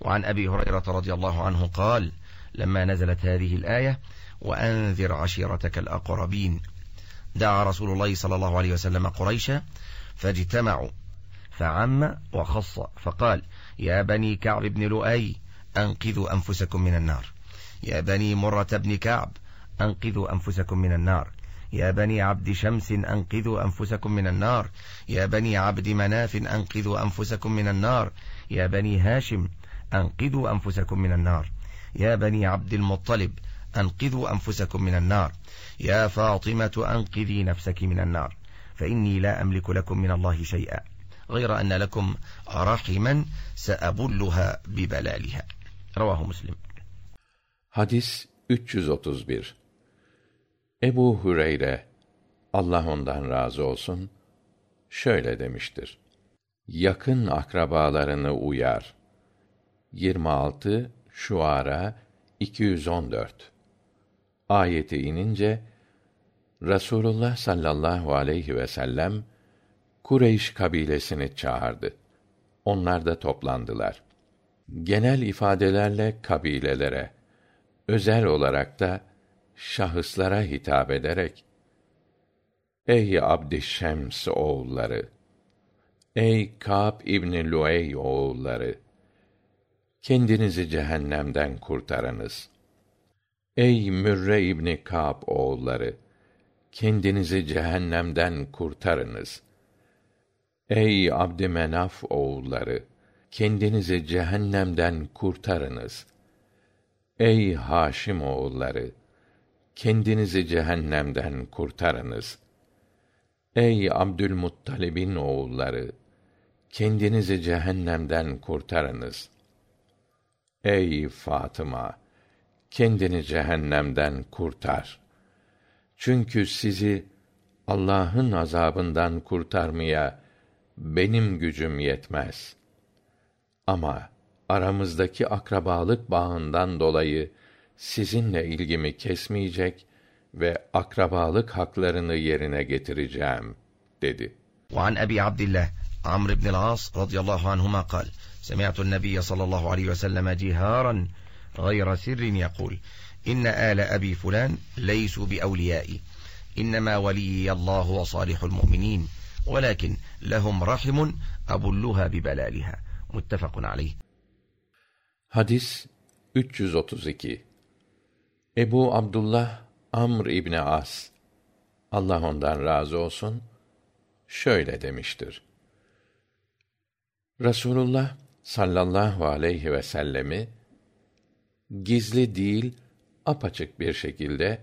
وعن أبي هريرة رضي الله عنه قال لما نزلت هذه الآية وأنذر عشيرتك الأقربين دعا رسول الله صلى الله عليه وسلم قريشا فاجتمعوا فعم وخص فقال يا بني كعب بن لؤي أنقذوا أنفسكم من النار يا بني مرة بن كعب أنقذوا أنفسكم من النار يا بني عبد شمس أنقذوا أنفسكم من النار يا بني عبد مناف أنقذوا أنفسكم من النار يا بني هاشم أنقذوا أنفسكم من النار يا بني عبد المطلب أنقذوا أنفسكم من النار يا فاطمة أنقذي نفسك من النار فإني لا أملك لكم من الله شيئا غير أن لكم رحما سأبلها ببلالها رواه مسلم Hadis 331 Ebu Hüreyre Allah ondan razı olsun şöyle demiştir. Yakın akrabalarını uyar. 26 Şuara 214 Ayeti inince Rasulullah sallallahu aleyhi ve sellem Kureyş kabilesini çağırdı. Onlar da toplandılar. Genel ifadelerle kabilelere, özel olarak da şahıslara hitap ederek Ey Abdişşems oğulları! Ey Kâb İbni Luey oğulları! Kendinizi cehennemden kurtarınız. Ey Mürre İbni Kâb oğulları! Kendinizi cehennemden kurtarınız. Ey Abdümenaf oğulları! Kendinizi cehennemden kurtarınız. Ey Haşim oğulları! Kendinizi cehennemden kurtarınız. Ey Abdülmuttalib'in oğulları! Kendinizi cehennemden kurtarınız ey fatıma kendini cehennemden kurtar. Çünkü sizi allah'ın azabından kurtarmaya benim gücüm yetmez. Ama aramızdaki akrabalık bağından dolayı sizinle ilgimi kesmeyecek ve akrabalık haklarını yerine getireceğim dedi. An abi abdillah عمرو بن العاص رضي الله عنهما قال سمعت النبي صلى الله عليه وسلم جهارا غير سر يقول إن آل أبي فلان ليسوا بأوليائي إنما ولي الله وصالح المؤمنين ولكن لهم رحم أبلها ببلالها متفق عليه Hadis 332 Ebu Abdullah Amr İbni As Allah ondan razı olsun şöyle demiştir. Rasulullah sallallahu aleyhi ve sellemi gizli değil apaçık bir şekilde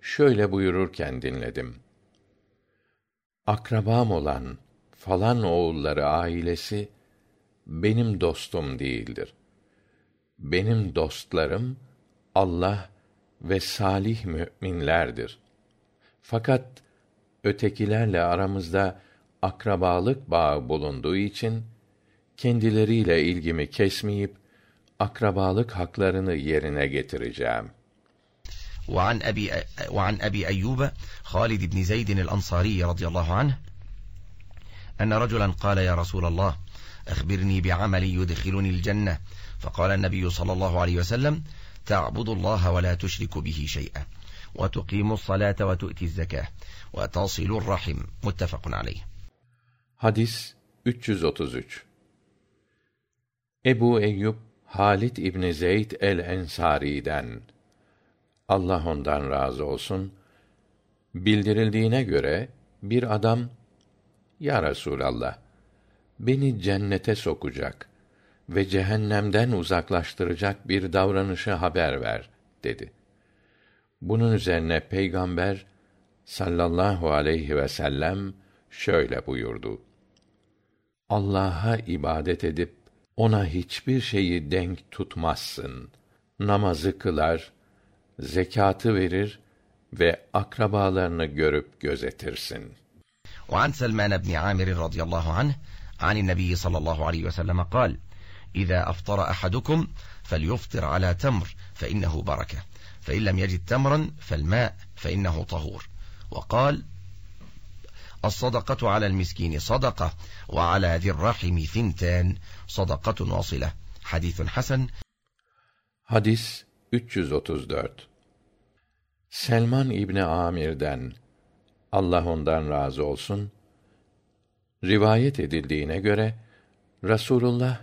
şöyle buyururken dinledim. Akrabam olan falan oğulları ailesi benim dostum değildir. Benim dostlarım Allah ve salih müminlerdir. Fakat ötekilerle aramızda akrabalık bağı bulunduğu için kendileriyle ilgimi kesmeyip akrabalık haklarını yerine getireceğim. وعن أبي, وعن أبي أيوب خالد بن زيد الأنصاري رضي الله عنه أن رجلا قال يا رسول الله أخبرني بعمل يدخلني الجنة فقال النبي صلى الله عليه وسلم تعبد الله ولا تشرك به شيئا وتقيم الصلاة وتؤتي الزكاة وتصل الرحم متفق عليه Hadis 333 Ebu Eyyub Halit İbni Zeyd el-Ensari'den Allah ondan razı olsun bildirildiğine göre bir adam ya Resulallah beni cennete sokacak ve cehennemden uzaklaştıracak bir davranışı haber ver dedi. Bunun üzerine peygamber sallallahu aleyhi ve sellem şöyle buyurdu. Allah'a ibadet edip ona hiçbir şeyi denk tutmazsın. Namazı kılar, zekatı verir ve akrabalarını görüp gözetirsin. وعن سلمان بن عامر رضي الله عنه عن النبي صلى الله عليه وسلم قال إذا أفطر أحدكم فليفطر على تمر فإنه بركة فإن لم يجد تمرا فالماء فإنه طهور وقال الصدقة على المسكين صدقة وعلى ذي الرحم ثنتان صدقة واصلة حديث حسن Hadis 334 Selman İbni Amir'den Allah ondan razı olsun rivayet edildiğine göre Rasulullah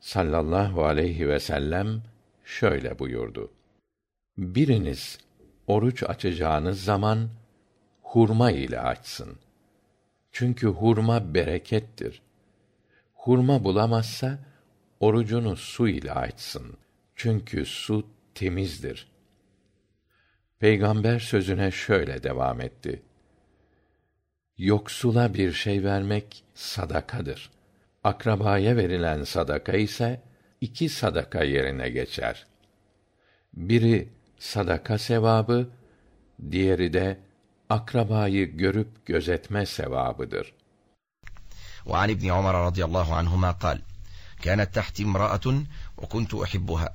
sallallahu aleyhi ve sellem şöyle buyurdu. Biriniz oruç açacağınız zaman hurma ile açsın. Çünkü hurma berekettir. Hurma bulamazsa orucunu su ile açsın. Çünkü su temizdir. Peygamber sözüne şöyle devam etti. Yoksula bir şey vermek sadakadır. Akrabaya verilen sadaka ise iki sadaka yerine geçer. Biri sadaka sevabı, diğeri de akrabayı görüp gözetme sevabıdır. وعن ابن عمر رضي الله عنهما قال كانت تحتي امرأة وكنت أحبها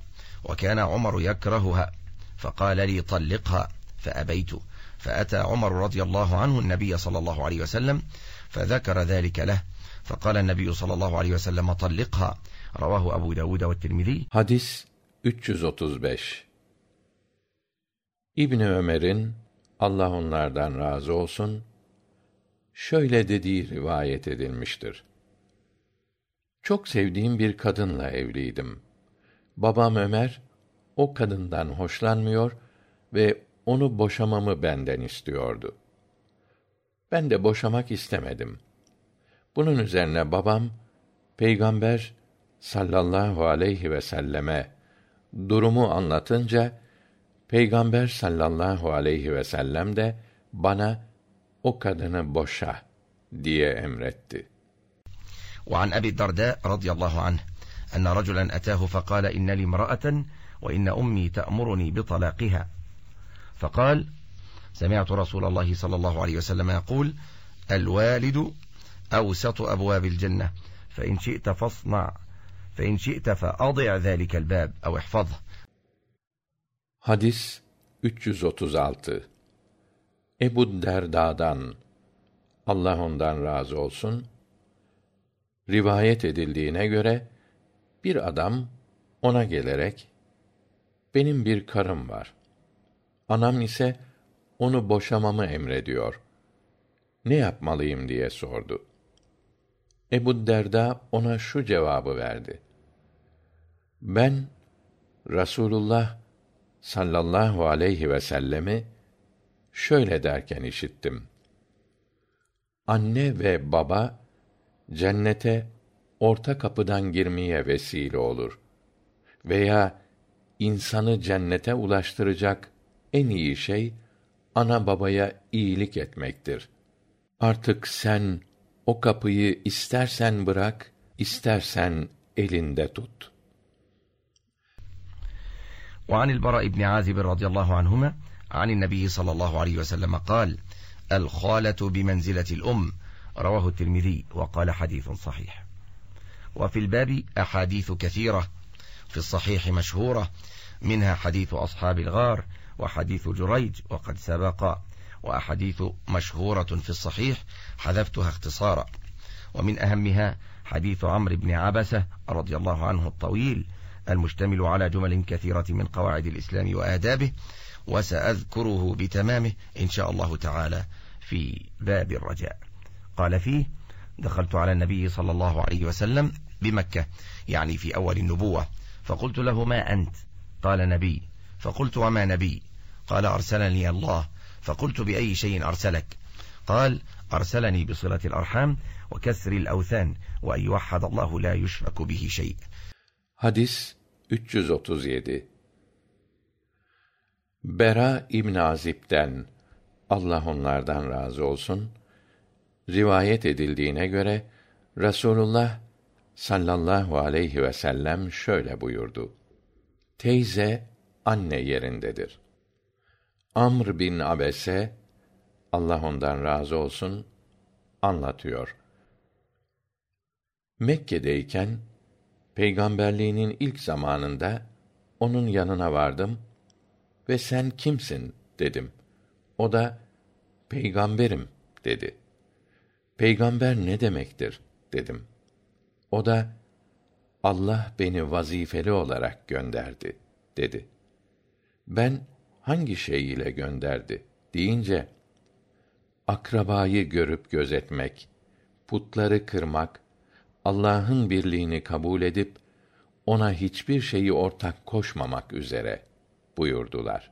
وكان عمر يكرهها فقال لي طلقها فأبيت فأتى عمر رضي الله عنه النبي صلى الله عليه وسلم فذكر ذلك له فقال النبي صلى الله عليه وسلم طلقها رواه أبو داود والترمذي Hadis 335 İbni Ömer'in Allah onlardan razı olsun şöyle dediği rivayet edilmiştir. Çok sevdiğim bir kadınla evliydim. Babam Ömer o kadından hoşlanmıyor ve onu boşamamı benden istiyordu. Ben de boşamak istemedim. Bunun üzerine babam Peygamber sallallahu aleyhi ve selleme durumu anlatınca Peygamber sallallahu aleyhi ve sellem de bana o kadını boşa diye emretti. وعن أبي الدرداء رضي الله عنه أن رجلا أتاه فقال إن لي امرأة وإن أمي تأمرني بطلاقها فقال سمعت رسول الله صلى الله عليه وسلم يقول الوالد أوسط أبواب الجنة فإن شئت فاصنع فإن شئت فأضع ذلك الباب أو احفظه Hadis 336 Ebu Derda'dan Allah ondan razı olsun rivayet edildiğine göre bir adam ona gelerek benim bir karım var. Anam ise onu boşamamı emrediyor. Ne yapmalıyım diye sordu. Ebu Derda ona şu cevabı verdi. Ben Rasulullah sallallahu aleyhi ve sellemi şöyle derken işittim. Anne ve baba cennete orta kapıdan girmeye vesile olur veya insanı cennete ulaştıracak en iyi şey ana babaya iyilik etmektir. Artık sen o kapıyı istersen bırak, istersen elinde tut. وعن البراء بن عازب رضي الله عنهما عن النبي صلى الله عليه وسلم قال الخالة بمنزلة الأم رواه الترمذي وقال حديث صحيح وفي الباب أحاديث كثيرة في الصحيح مشهورة منها حديث أصحاب الغار وحديث جريج وقد سبق وأحاديث مشهورة في الصحيح حذفتها اختصارا ومن أهمها حديث عمرو بن عبسة رضي الله عنه الطويل المشتمل على جمل كثيرة من قواعد الإسلام وآدابه وسأذكره بتمامه إن شاء الله تعالى في باب الرجاء قال فيه دخلت على النبي صلى الله عليه وسلم بمكة يعني في أول النبوة فقلت له ما أنت قال نبي فقلت وما نبي قال أرسلني الله فقلت بأي شيء أرسلك قال أرسلني بصلة الأرحام وكسر الأوثان وأن يوحد الله لا يشرك به شيء حديث 337 Bera İbn Azib'den Allah onlardan razı olsun rivayet edildiğine göre Rasulullah sallallahu aleyhi ve sellem şöyle buyurdu. Teyze anne yerindedir. Amr bin Abese Allah ondan razı olsun anlatıyor. Mekke'deyken peygamberliğinin ilk zamanında onun yanına vardım ve sen kimsin dedim. O da peygamberim dedi. Peygamber ne demektir dedim. O da Allah beni vazifeli olarak gönderdi dedi. Ben hangi şey ile gönderdi deyince akrabayı görüp gözetmek, putları kırmak, Allah'ın birliğini kabul edip ona hiçbir şeyi ortak koşmamak üzere buyurdular.